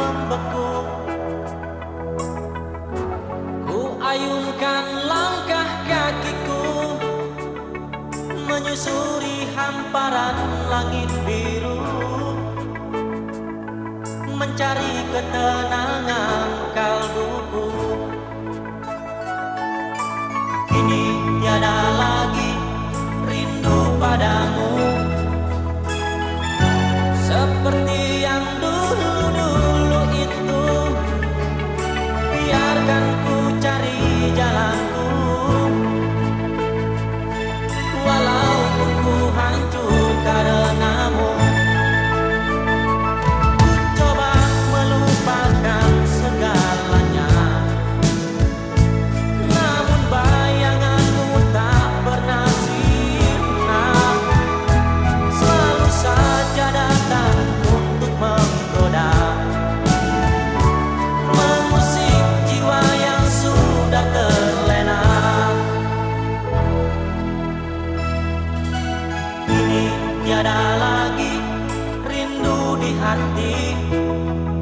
membeku. Ku ayunkan langkah kakiku Menyusuri hamparan langit biru Mencari ketenangan You.